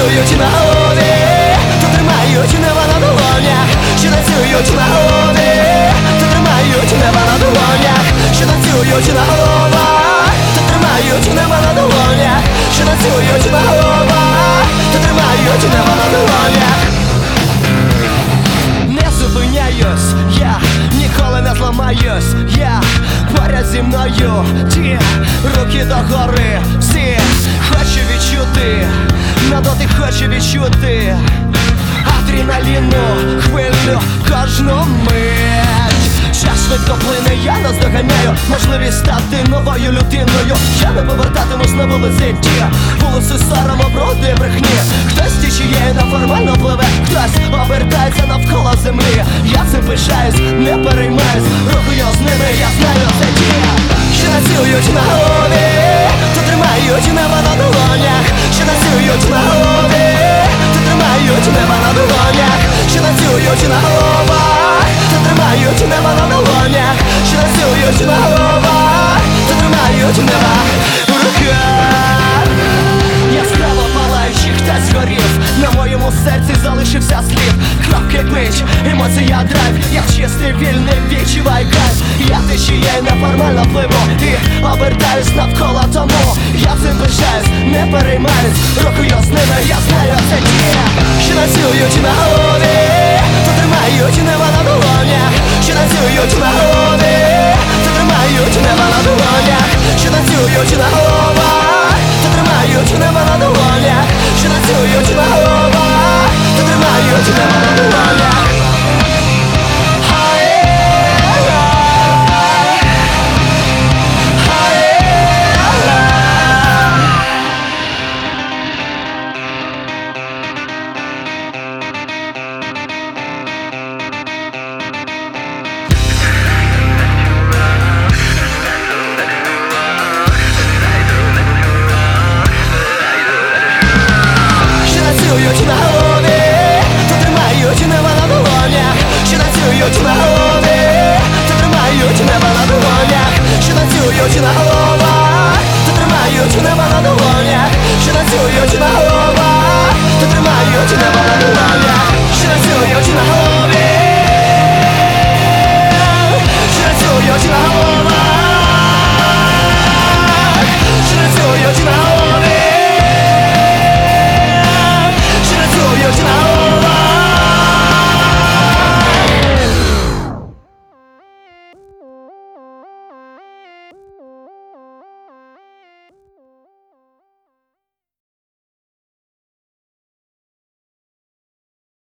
танцюють на голові, то тримають небо на долонях, що танцюють на голові, то тримають небо на долонях, що танцюють на головах, то тримають небо на долонях, що танцюють на головах, то тримають небо на долонях. Не зупиняюсь, я ніколи не зламаюсь, я. Поряд зі мною ті руки догори, всі хочу відчути, на дотик хочу відчути адреналіну, хвилю кожну мить. Час швидко плине, я наздоганяю можливість стати новою людиною. Я не повертатимусь на вулиці ті вулиці сорому, бруди, брехні. Хтось тічіє неформально пливе, хтось обертається навколо землі. Я цим пишаюсь, не переймаюсь, рухаю з ними, я знаю це ті, що танцюють на голові, то тримають на танцюють на голові, то тримають небо на долонях, що танцюють на головах, то тримають небо на долонях, що танцюють на головах, то тримають небо в руках. Яскраво палаючи, хтось згорів. На моєму серці залишився слід. Кров кипить, емоція драйв. Я чистий вільний відчуваю кайф течіє неформально пливо. Ти обертаєш навколо тому. Я цим пишаюсь, не переймаюсь. Року я з ними, я знаю це ті Що танцюють на голові То тримають нема на долонях Що танцюють на голові То тримають нема на долонях Що танцюють на головах То тримають нема на долонях Що танцюють на головах То тримають нема ようちなばなのほうに死なせようよちなほうはとてもようちなばな